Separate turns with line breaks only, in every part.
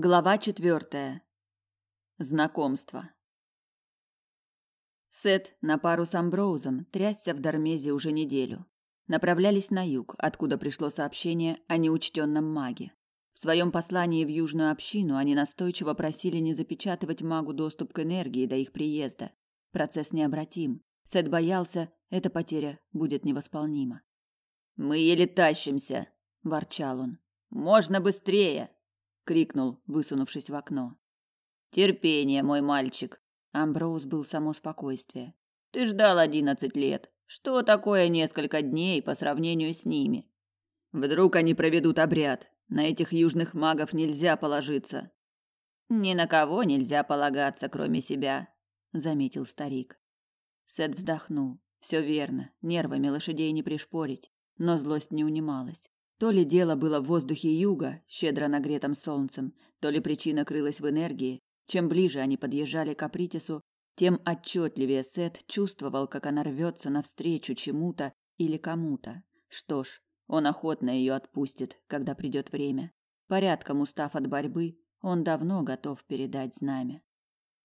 Глава четвертая. Знакомство. Сет на пару с Амброузом трясся в Дармезе уже неделю. Направлялись на юг, откуда пришло сообщение о неучтенном маге. В своем послании в южную общину они настойчиво просили не запечатывать магу доступ к энергии до их приезда. Процесс необратим. Сет боялся, эта потеря будет невосполнима. «Мы еле тащимся», – ворчал он. «Можно быстрее!» Крикнул, высунувшись в окно. Терпение, мой мальчик. Амброуз был само спокойствие. Ты ждал одиннадцать лет. Что такое несколько дней по сравнению с ними? Вдруг они проведут обряд. На этих южных магов нельзя положиться. Ни на кого нельзя полагаться, кроме себя, заметил старик. Сет вздохнул. Все верно, нервами лошадей не пришпорить, но злость не унималась. То ли дело было в воздухе юга, щедро нагретом солнцем, то ли причина крылась в энергии. Чем ближе они подъезжали к Апритису, тем отчетливее Сет чувствовал, как она рвется навстречу чему-то или кому-то. Что ж, он охотно ее отпустит, когда придет время. Порядком устав от борьбы, он давно готов передать знамя.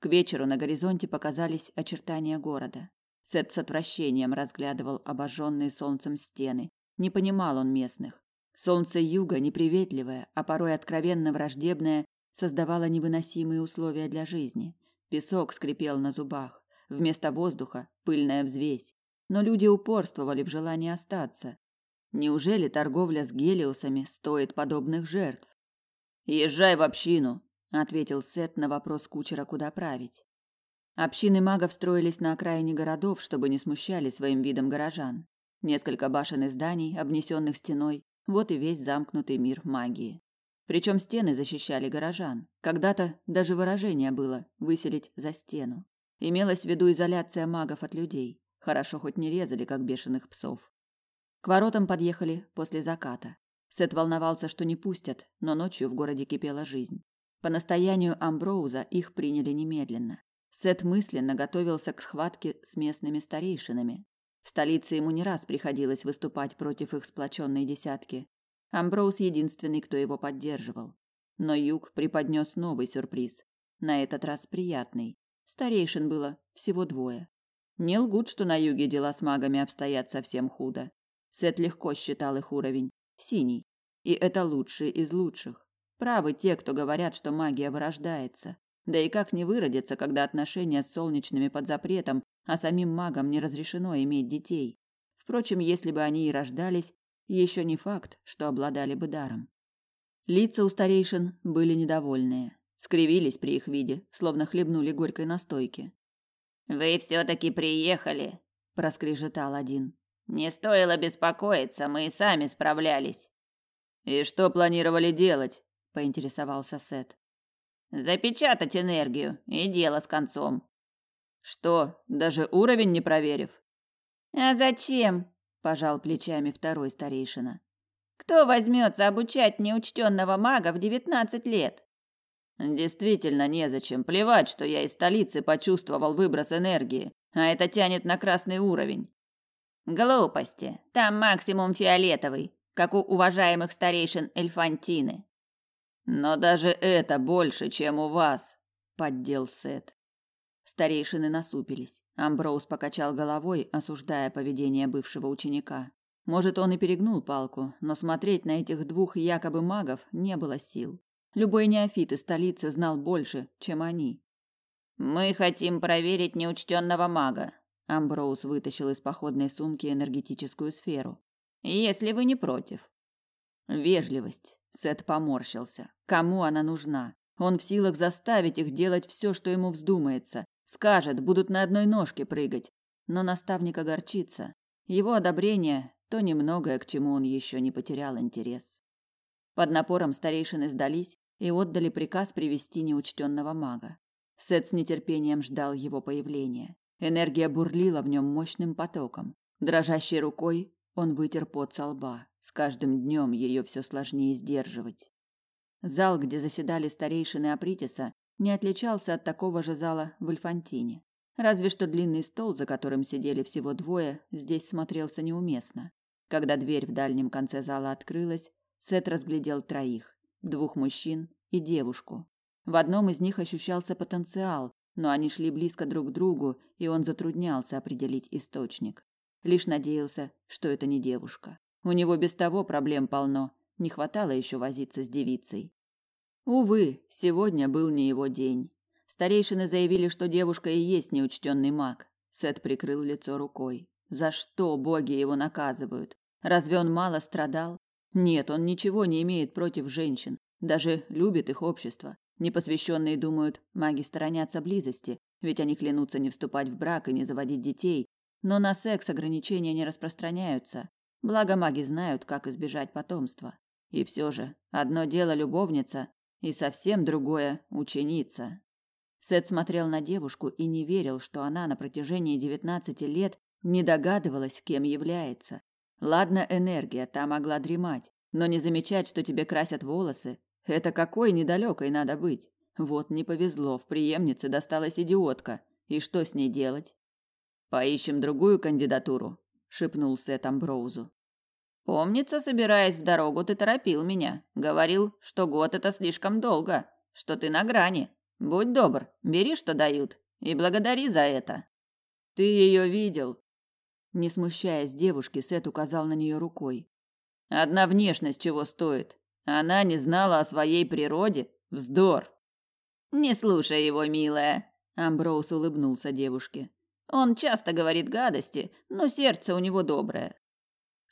К вечеру на горизонте показались очертания города. Сет с отвращением разглядывал обожженные солнцем стены. Не понимал он местных. Солнце юга, неприветливое, а порой откровенно враждебное, создавало невыносимые условия для жизни. Песок скрипел на зубах, вместо воздуха пыльная взвесь. Но люди упорствовали в желании остаться. Неужели торговля с гелиосами стоит подобных жертв? Езжай в общину, ответил Сет на вопрос кучера, куда править. Общины магов строились на окраине городов, чтобы не смущали своим видом горожан. Несколько башен и зданий, обнесенных стеной, вот и весь замкнутый мир магии. Причем стены защищали горожан. Когда-то даже выражение было выселить за стену. Имелась в виду изоляция магов от людей. Хорошо хоть не резали, как бешеных псов. К воротам подъехали после заката. Сет волновался, что не пустят, но ночью в городе кипела жизнь. По настоянию Амброуза их приняли немедленно. Сет мысленно готовился к схватке с местными старейшинами. В столице ему не раз приходилось выступать против их сплоченной десятки. Амброуз единственный, кто его поддерживал. Но Юг преподнес новый сюрприз. На этот раз приятный. Старейшин было всего двое. Не лгут, что на юге дела с магами обстоят совсем худо. Сет легко считал их уровень. Синий. И это лучшие из лучших. Правы те, кто говорят, что магия вырождается. Да и как не выродиться, когда отношения с солнечными под запретом, а самим магам не разрешено иметь детей. Впрочем, если бы они и рождались, еще не факт, что обладали бы даром. Лица у старейшин были недовольные, скривились при их виде, словно хлебнули горькой настойки. Вы все таки приехали, проскрежетал один. Не стоило беспокоиться, мы и сами справлялись. И что планировали делать? поинтересовался Сет. Запечатать энергию и дело с концом. Что, даже уровень не проверив? А зачем? пожал плечами второй старейшина. Кто возьмется обучать неучтенного мага в девятнадцать лет? Действительно, незачем. Плевать, что я из столицы почувствовал выброс энергии, а это тянет на красный уровень. Глупости. Там максимум фиолетовый, как у уважаемых старейшин Эльфантины. Но даже это больше, чем у вас, поддел Сет. Старейшины насупились. Амброуз покачал головой, осуждая поведение бывшего ученика. Может, он и перегнул палку, но смотреть на этих двух якобы магов не было сил. Любой неофит из столицы знал больше, чем они. Мы хотим проверить неучтенного мага. Амброуз вытащил из походной сумки энергетическую сферу. Если вы не против. Вежливость. Сет поморщился. Кому она нужна? Он в силах заставить их делать все, что ему вздумается, Скажет, будут на одной ножке прыгать. Но наставник огорчится. Его одобрение – то немногое, к чему он еще не потерял интерес. Под напором старейшины сдались и отдали приказ привести неучтенного мага. Сет с нетерпением ждал его появления. Энергия бурлила в нем мощным потоком. Дрожащей рукой он вытер пот со лба. С каждым днем ее все сложнее сдерживать. Зал, где заседали старейшины Апритиса, не отличался от такого же зала в Альфантине. Разве что длинный стол, за которым сидели всего двое, здесь смотрелся неуместно. Когда дверь в дальнем конце зала открылась, Сет разглядел троих: двух мужчин и девушку. В одном из них ощущался потенциал, но они шли близко друг к другу, и он затруднялся определить источник. Лишь надеялся, что это не девушка. У него без того проблем полно, не хватало еще возиться с девицей. Увы, сегодня был не его день. Старейшины заявили, что девушка и есть неучтенный маг. Сет прикрыл лицо рукой. За что боги его наказывают? Разве он мало страдал? Нет, он ничего не имеет против женщин, даже любит их общество. Непосвященные думают, маги сторонятся близости, ведь они клянутся не вступать в брак и не заводить детей. Но на секс ограничения не распространяются. Благо маги знают, как избежать потомства. И все же, одно дело любовница, и совсем другое ученица. Сет смотрел на девушку и не верил, что она на протяжении девятнадцати лет не догадывалась, кем является. Ладно, энергия, та могла дремать, но не замечать, что тебе красят волосы, это какой недалекой надо быть. Вот не повезло, в преемнице досталась идиотка. И что с ней делать? Поищем другую кандидатуру, шепнул Сет Амброузу. Помнится, собираясь в дорогу, ты торопил меня. Говорил, что год это слишком долго, что ты на грани. Будь добр, бери, что дают, и благодари за это. Ты ее видел? Не смущаясь девушки, Сет указал на нее рукой. Одна внешность чего стоит. Она не знала о своей природе. Вздор. Не слушай его, милая. Амброуз улыбнулся девушке. Он часто говорит гадости, но сердце у него доброе.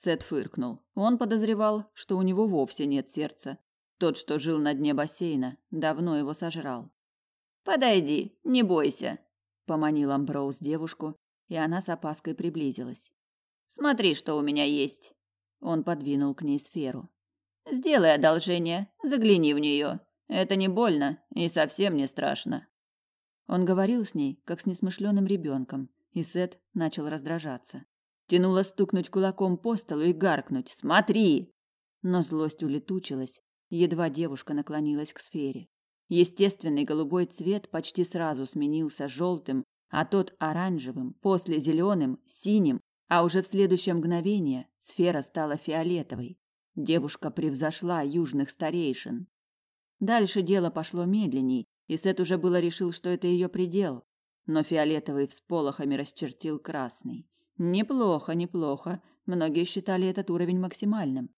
Сет фыркнул. Он подозревал, что у него вовсе нет сердца. Тот, что жил на дне бассейна, давно его сожрал. Подойди, не бойся, поманил Амброуз девушку, и она с опаской приблизилась. Смотри, что у меня есть. Он подвинул к ней сферу. Сделай одолжение, загляни в нее. Это не больно и совсем не страшно. Он говорил с ней, как с несмышленым ребенком, и Сет начал раздражаться. Тянуло стукнуть кулаком по столу и гаркнуть «Смотри!». Но злость улетучилась, едва девушка наклонилась к сфере. Естественный голубой цвет почти сразу сменился желтым, а тот оранжевым, после зеленым, синим, а уже в следующее мгновение сфера стала фиолетовой. Девушка превзошла южных старейшин. Дальше дело пошло медленней, и Сет уже было решил, что это ее предел. Но фиолетовый всполохами расчертил красный. Неплохо, неплохо. Многие считали этот уровень максимальным.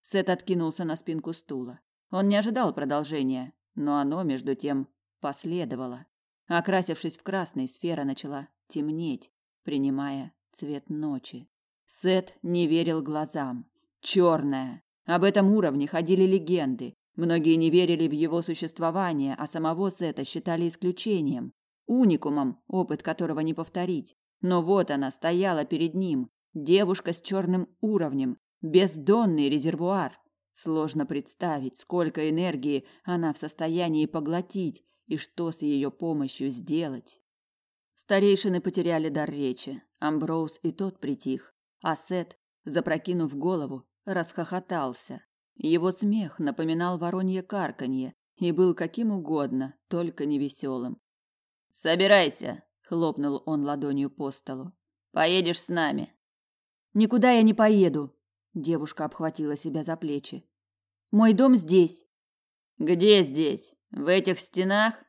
Сет откинулся на спинку стула. Он не ожидал продолжения, но оно, между тем, последовало. Окрасившись в красный, сфера начала темнеть, принимая цвет ночи. Сет не верил глазам. Черная. Об этом уровне ходили легенды. Многие не верили в его существование, а самого Сета считали исключением, уникумом, опыт которого не повторить. Но вот она стояла перед ним, девушка с черным уровнем, бездонный резервуар. Сложно представить, сколько энергии она в состоянии поглотить и что с ее помощью сделать. Старейшины потеряли дар речи. Амброуз и тот притих, а Сет, запрокинув голову, расхохотался. Его смех напоминал воронье карканье и был каким угодно, только не веселым. «Собирайся!» – хлопнул он ладонью по столу. «Поедешь с нами!» «Никуда я не поеду!» – девушка обхватила себя за плечи. «Мой дом здесь!» «Где здесь? В этих стенах?»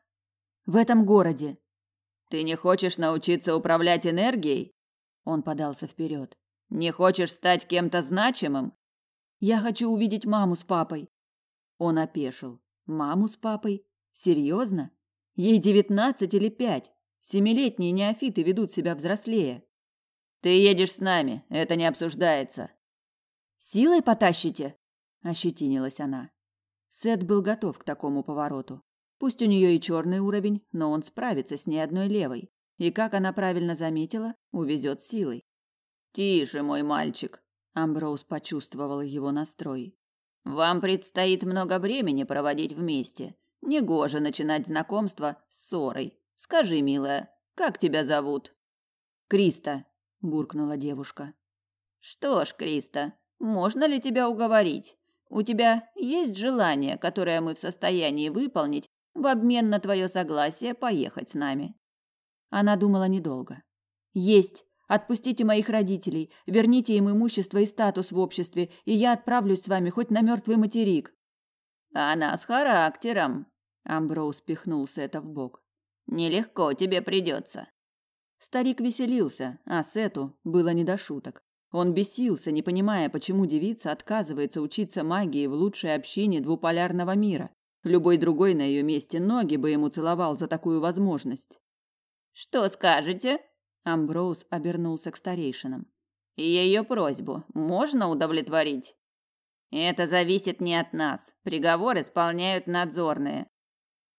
«В этом городе!» Ты не хочешь научиться управлять энергией? Он подался вперед. Не хочешь стать кем-то значимым? Я хочу увидеть маму с папой. Он опешил. Маму с папой? Серьезно? Ей девятнадцать или пять. Семилетние неофиты ведут себя взрослее. Ты едешь с нами, это не обсуждается. Силой потащите? Ощетинилась она. Сет был готов к такому повороту. Пусть у нее и черный уровень, но он справится с ней одной левой. И, как она правильно заметила, увезет силой. «Тише, мой мальчик!» Амброуз почувствовал его настрой. «Вам предстоит много времени проводить вместе. Негоже начинать знакомство с ссорой. Скажи, милая, как тебя зовут?» «Криста», – буркнула девушка. «Что ж, Криста, можно ли тебя уговорить? У тебя есть желание, которое мы в состоянии выполнить в обмен на твое согласие поехать с нами. Она думала недолго. Есть. Отпустите моих родителей, верните им имущество и статус в обществе, и я отправлюсь с вами хоть на мертвый материк. Она с характером. Амброуз пихнулся это в бок. Нелегко тебе придется. Старик веселился, а Сету было не до шуток. Он бесился, не понимая, почему девица отказывается учиться магии в лучшей общине двуполярного мира. Любой другой на ее месте ноги бы ему целовал за такую возможность. Что скажете? Амброуз обернулся к старейшинам. Ее просьбу можно удовлетворить? Это зависит не от нас. Приговор исполняют надзорные.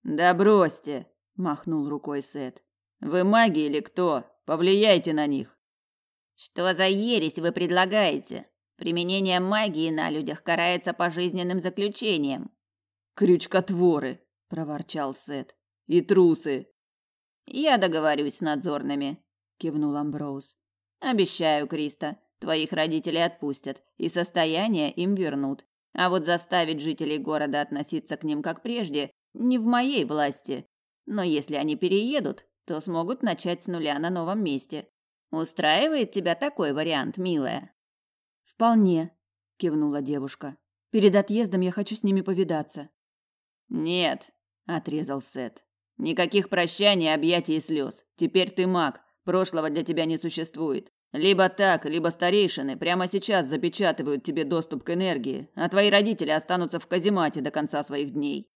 Да бросьте, махнул рукой Сет. Вы маги или кто? Повлияйте на них. Что за ересь вы предлагаете? Применение магии на людях карается пожизненным заключением. Крючкотворы, проворчал Сет. И трусы. Я договорюсь с надзорными, кивнул Амброуз. Обещаю, Криста, твоих родителей отпустят и состояние им вернут. А вот заставить жителей города относиться к ним как прежде не в моей власти. Но если они переедут, то смогут начать с нуля на новом месте. Устраивает тебя такой вариант, милая? Вполне, кивнула девушка. Перед отъездом я хочу с ними повидаться. Нет, отрезал Сет. Никаких прощаний, объятий и слез. Теперь ты маг. Прошлого для тебя не существует. Либо так, либо старейшины прямо сейчас запечатывают тебе доступ к энергии, а твои родители останутся в каземате до конца своих дней.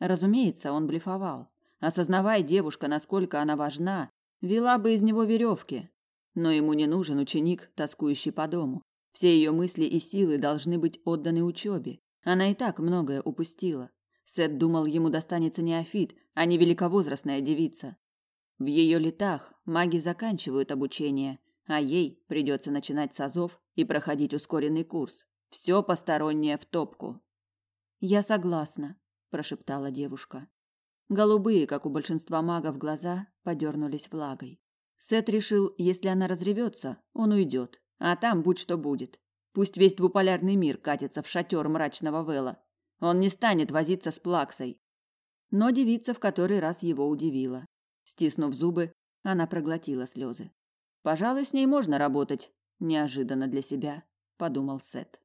Разумеется, он блефовал. Осознавая девушка, насколько она важна, вела бы из него веревки. Но ему не нужен ученик, тоскующий по дому. Все ее мысли и силы должны быть отданы учебе. Она и так многое упустила. Сет думал, ему достанется неофит, а не великовозрастная девица. В ее летах маги заканчивают обучение, а ей придется начинать с азов и проходить ускоренный курс. Все постороннее в топку. Я согласна, прошептала девушка. Голубые, как у большинства магов, глаза подернулись влагой. Сет решил, если она разревется, он уйдет, а там будь что будет. Пусть весь двуполярный мир катится в шатер мрачного Вела. Он не станет возиться с плаксой. Но девица в который раз его удивила. Стиснув зубы, она проглотила слезы. Пожалуй, с ней можно работать, неожиданно для себя, подумал Сет.